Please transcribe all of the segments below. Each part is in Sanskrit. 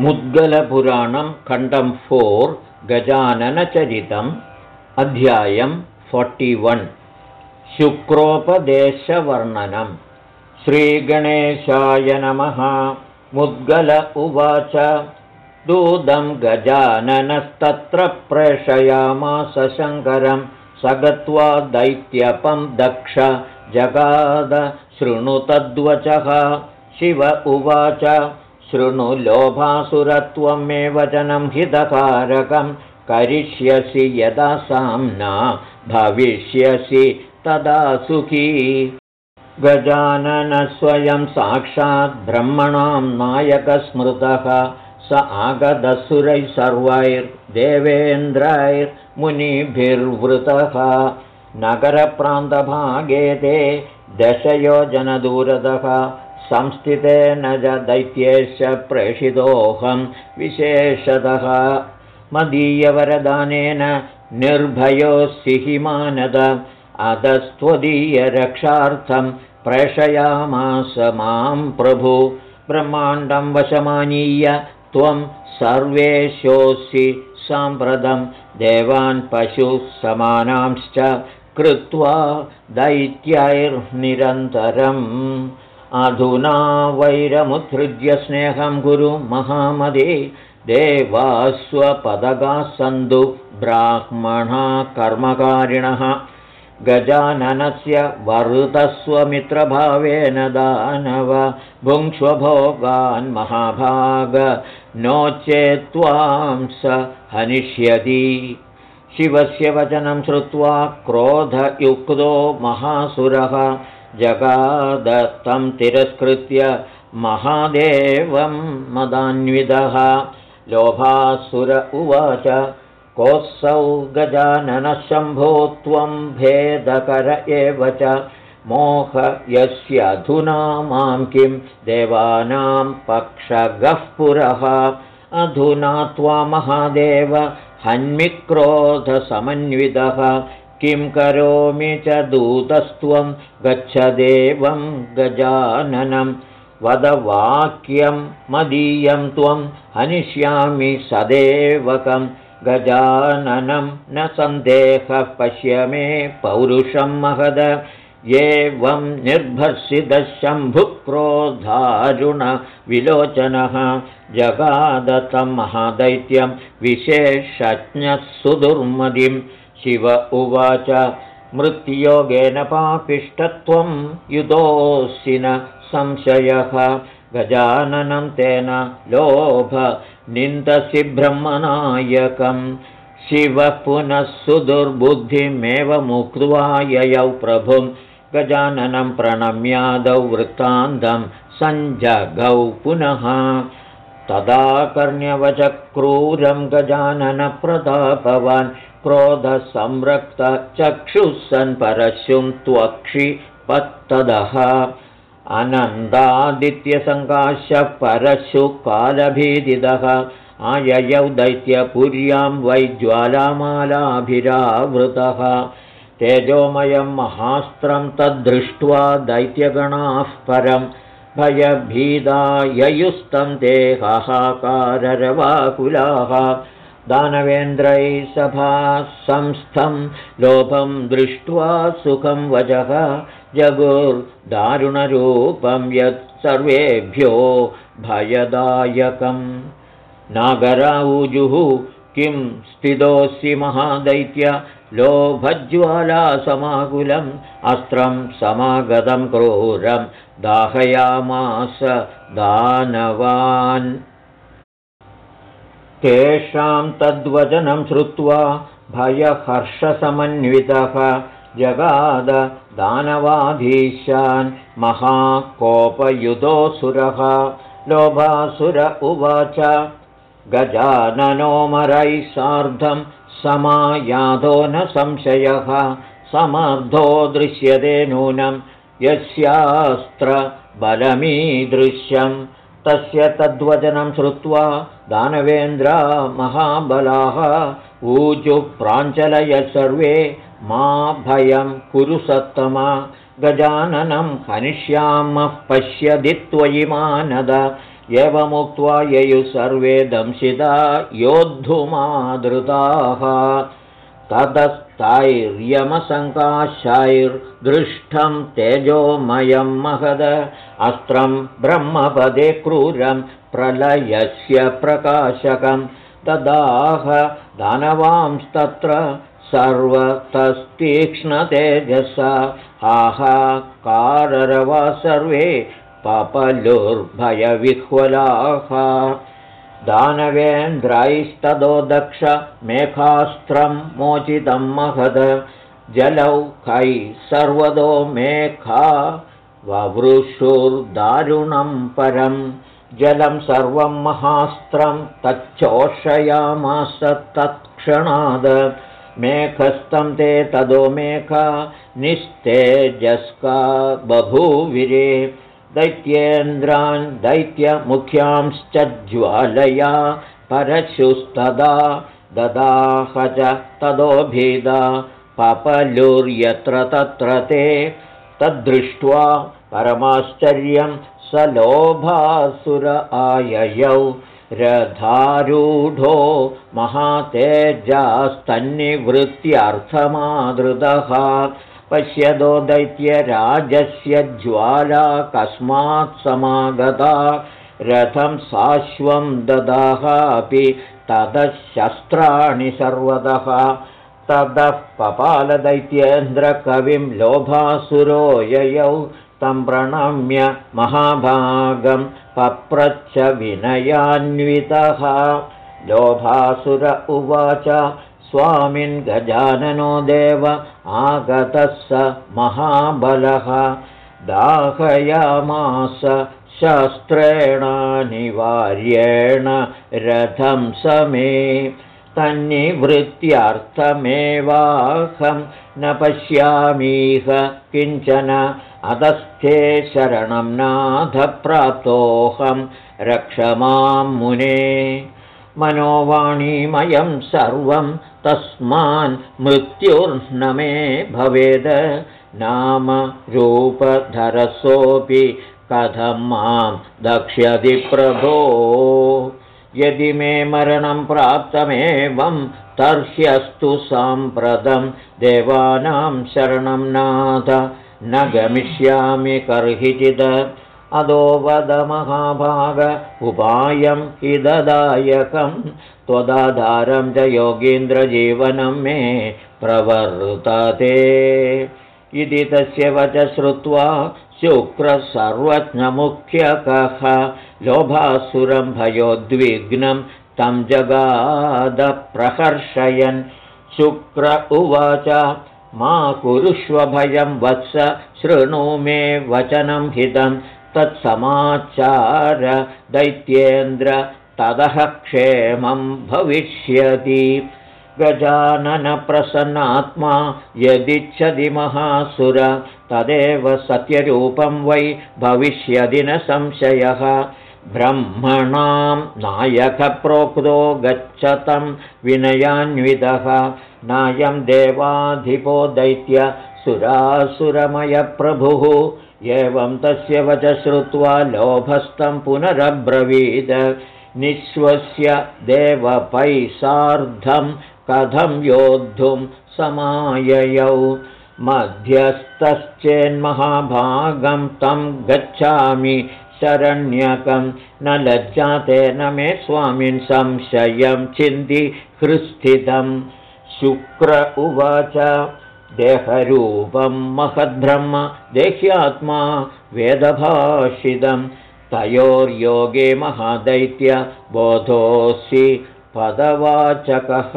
मुद्गलपुराणं खण्डं फोर् गजाननचरितम् अध्यायं फोर्टिवन् शुक्रोपदेशवर्णनं। श्रीगणेशाय नमः। मुद्गल उवाच। दूतं गजाननस्तत्र प्रेषयामास शङ्करं। स गत्वा दैत्यपं दक्ष। जगाद शृणुतद्वचः शिव उवाच शृणु लोभासुरत्वं मे वचनं हितकारकं करिष्यसि यदा साम्ना भविष्यसि तदा सुखी। गजाननस्वयं साक्षात् ब्रह्मणां नायकस्मृतः स आगदसुरैः सर्वैर्देवेन्द्रैर्मुनिभिर्वृतः नगरप्रान्तभागे ते दशयोजनदूरतः संस्थितेन च दैत्येश प्रेषितोऽहं विशेषतः मदीयवरदानेन निर्भयोऽसिहिमानद अधस्त्वदीयरक्षार्थं प्रेषयामास मां प्रभु ब्रह्माण्डं वशमानीय त्वं सर्वेशोऽसि साम्प्रतं देवान् पशुः समानांश्च कृत्वा दैत्यैर्निरन्तरम् अधुना वैरमुत्सृज्य स्नेहं गुरु महामदे देवास्वपदगाः सन्तु ब्राह्मणा कर्मकारिणः। गजाननस्य वरुतस्वमित्रभावेन दानव भुङ्क्ष्वभोगान् महाभाग नो चेत्त्वां स हनिष्यति। शिवस्य वचनं श्रुत्वा क्रोधयुक्तो महासुरः जगादत्तं तिरस्कृत्य महादेवं मदान्विदः लोभासुर उवाच कोऽसौ गजाननशम्भो त्वं भेदकर एव च। मोह यस्यधुना मां किं देवानां पक्षगः पुरः। अधुना त्वा महादेव हन्मिक्रोधसमन्वितः किं करोमि च दूतस्त्वं गच्छदेवं गजाननं। वदवाक्यं मदीयं त्वं हनिष्यामि सदेवकं। गजाननं न सन्देहः पश्य मे पौरुषं महद। एवं निर्भर्सितशम्भुक्रोधारुणविलोचनः जगादतं महादैत्यं विशेषज्ञः सुदुर्मदिम् शिव उवाच मृत्युयोगेन पापिष्टत्वं युतोऽसि न संशयः। गजाननं तेन लोभ निन्दसि ब्रह्मनायकं। शिवः पुनः सुदुर्बुद्धिमेव मुक्त्वा ययौ प्रभुं। गजाननं प्रणम्यादौ वृत्तान्तं सञ्जगौ पुनः। तदा कर्ण्यवचक्रूरं गजाननप्रतापवान् क्रोधसंरक्तचक्षुः सन् परशुं त्वक्षि पत्तदः अनन्दादित्यसङ्काश्य परशुकालभीदिदः आययौ दैत्यपुर्यां वै ज्वालामालाभिरावृतः। तेजोमयं महास्त्रं तद्दृष्ट्वा दैत्यगणाः परं भयभीदा ययुस्तं ते हाहाकाररवाकुलाः दानवेन्द्रैः सभा संस्थं लोभं दृष्ट्वा सुखं वजः जगुर्दारुणरूपं यत् सर्वेभ्यो भयदायकम्। नागराऊजुः किं स्थितोऽसि महादैत्य? लोभज्वालासमाकुलम् अस्त्रं समागतं क्रूरं दाहयामास दानवान् तेषां तद्वचनं श्रुत्वा भयहर्षसमन्वितः जगाद दानवाधीशान् महाकोपयुधोऽसुरः। लोभासुर उवाच गजाननोमरैः सार्धं समायाधो न संशयः। समर्थो दृश्यते नूनं यस्यास्त्रबलमीदृश्यम् तस्य तद्वचनं श्रुत्वा दानवेन्द्रा महाबलाः ऊजुप्राञ्चलय सर्वे मा भयं कुरु सत्तमा। गजाननं हनिष्यामः पश्यदि त्वयि मानद। एवमुक्त्वा ययुः सर्वे दंशिता योद्धुमादृताः ततस्तैर्यमसङ्काशैर्दृष्टं तेजोमयं महद। अस्त्रं ब्रह्मपदे क्रूरं प्रलयस्य प्रकाशकं। ददाह दानवांस्तत्र सर्वतस्तीक्ष्णतेजसा। हाहाकाररवा सर्वे पपलुर्भयविह्वलाः दानवेन्द्रैस्तदो दक्ष मेघास्त्रं मोचितं महद। जलौ कै सर्वदो मेघा ववृषुर्दारुणं परं। जलं सर्वं महास्त्रं तच्चोषयामास तत्क्षणाद। मेघस्तं ते तदो मेघा निस्तेजस्का बभूविरे दैत्येन्द्रान् दैत्यमुख्यांश्च ज्वालया परशुस्तदा ददाह च तदोभिदा पपलुर्यत्र तत्र ते तद्दृष्ट्वा परमाश्चर्यं स लोभासुर आययौ रधारूढो महातेजास्तन्निवृत्त्यर्थमादृतः पश्यतो दैत्यराजस्य ज्वाला कस्मात् समागता। रथं साश्वं ददाहापि ततः शस्त्राणि सर्वतः। ततः पपालदैत्येन्द्रकविं लोभासुरो ययौ तं प्रणम्य महाभागं पप्रच्छ विनयान्वितः। लोभासुर उवाच स्वामिन् गजाननो देव आगतः स महाबलः दाहयामास शस्त्रेणानिवार्येण रथं समे तन्निवृत्त्यर्थमेवाहं न पश्यामीह किञ्चन अधस्थे शरणं नाथप्राप्तोऽहं रक्ष मां मुने मनोवाणीमयं सर्वं तस्मान् मृत्युर्न मे भवेद। नाम रूपधरसोऽपि कथं मां दक्ष्यति प्रभो। यदि मे मरणं प्राप्तमेवं तर्ह्यस्तु साम्प्रतं देवानां शरणं नाथ। न गमिष्यामि कर्हिचिद अदो वद महाभाग उपायं हिददायकं त्वदाधारं च योगीन्द्रजीवनं मे प्रवर्तते इति तस्य वच श्रुत्वा शुक्रसर्वज्ञमुख्यकः लोभासुरं भयोद्विग्नं तं जगादप्रहर्षयन् शुक्र उवाच मा कुरुष्वभयं वत्स शृणु मे वचनं हितं तत्समाचार दैत्येन्द्र ततः क्षेमं भविष्यति। गजाननप्रसन्नात्मा यदिच्छति महासुर तदेव सत्यरूपं वै भविष्यदि न संशयः। ब्रह्मणां नायकप्रोक्तो गच्छतं विनयान्वितः। नायं देवाधिपो दैत्य सुरासुरमयप्रभुः एवं तस्य वच श्रुत्वा लोभस्तं पुनरब्रवीद। निःश्वस्य देवपै सार्धं कथं योद्धुं समाययौ। मध्यस्थश्चेन्महाभागं तं गच्छामि शरण्यकं। न लज्जातेन मे स्वामिन् संशयं चिन्ति हृस्थितं शुक्र उवाच देहरूपं महद्ब्रह्म देह्यात्मा वेदभाषितं। तयोर्योगे महादैत्य बोधोऽसि पदवाचकः।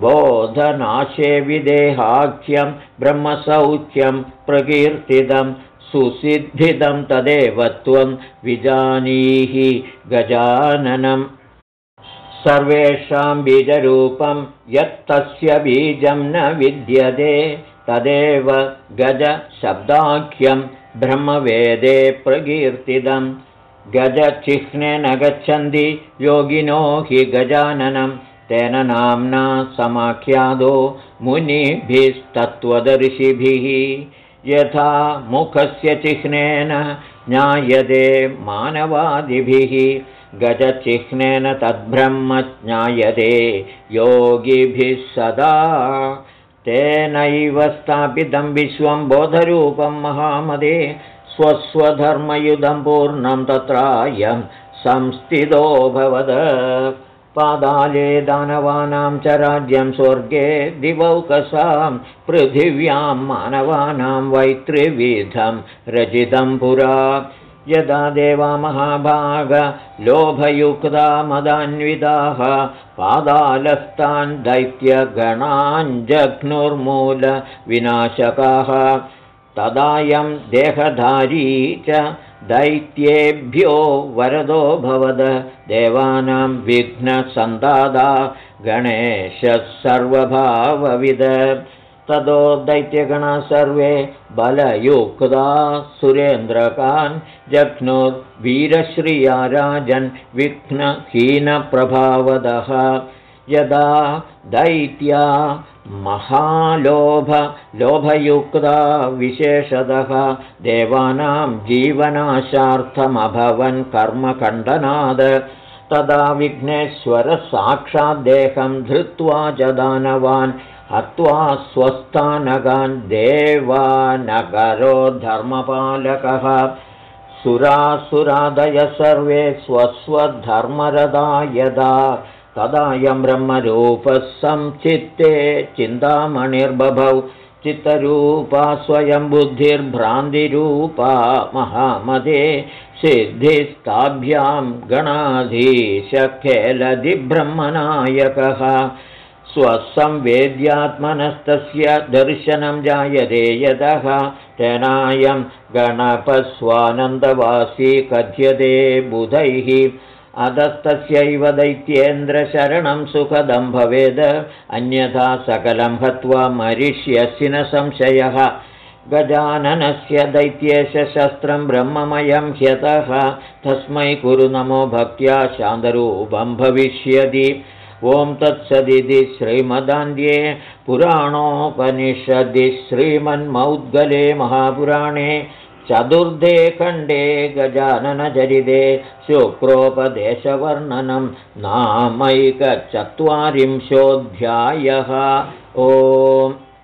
बोधनाशे विदेहाख्यं ब्रह्मसौख्यं प्रकीर्तितं सुसिद्धिदं तदेव त्वं विजानीहि गजाननं सर्वेषां बीजरूपं यत्तस्य बीजं न विद्यते तदेव गजशब्दाख्यं ब्रह्मवेदे प्रकीर्तितं। गजचिह्नेन गच्छन्ति योगिनो हि गजाननं तेन नाम्ना समाख्यादो मुनिभिस्तत्त्वदर्शिभिः। यथा मुखस्य चिह्नेन ज्ञायते मानवादिभिः गजचिह्नेन तद्ब्रह्म ज्ञायते। योगिभिः सदा तेनैव स्थापितं विश्वं बोधरूपं महामदे। स्वस्वधर्मयुधं पूर्णं तत्रायं संस्थितोऽभवद पादाले दानवानां च राज्यं स्वर्गे दिवौकसां पृथिव्यां मानवानां वैत्रिविधं रचितं पुरा यदा देवा महाभागलोभयुक्ता मदान्विताः पादालस्तान् दैत्यगणाञ्जघ्नुर्मूलविनाशकाः तदायं देहधारी च दैत्येभ्यो वरदो भवद देवानां विघ्नसन्दादा गणेशः सर्वभावविद ततो दैत्यगणा सर्वे बलयुक्ता। सुरेन्द्रकान् जघ्नुर्वीरश्रिया राजन् विघ्नहीनप्रभावदः। यदा दैत्या महालोभलोभयुक्ता विशेषतः देवानां जीवनाशार्थमभवन् कर्मखण्डनाद तदा विघ्नेश्वरसाक्षाद्देहं धृत्वा च दानवान् हत्वा स्वस्थानगान् देवानगरो धर्मपालकः। सुरासुरादय सर्वे स्वस्वधर्मरदा यदा तदायं ब्रह्मरूपः संचित्ते चिन्तामणिर्बभौ चित्तरूपा स्वयं बुद्धिर्भ्रान्तिरूपा महामदे सिद्धिस्ताभ्यां गणाधीशखेलधिब्रह्मनायकः स्वसंवेद्यात्मनस्तस्य दर्शनं जायते यतः तेनायं गणपस्वानन्दवासी कथ्यते बुधैः। अधस्तस्यैव दैत्येन्द्रशरणं सुखदं भवेद। अन्यथा सकलं हत्वा मरिष्यसि न संशयः। गजाननस्य दैत्येश शस्त्रं ब्रह्ममयं ह्यतः। तस्मै कुरु नमो भक्त्या शान्तरूपं भविष्यति ॐ तत्सदिति श्रीमदान्ध्ये पुराणोपनिषदि श्रीमन्मौद्गले महापुराणे चतुर्धे खण्डे गजाननचरिते शुक्रोपदेशवर्णनं नामैकचत्वारिंशोऽध्यायः। ओम्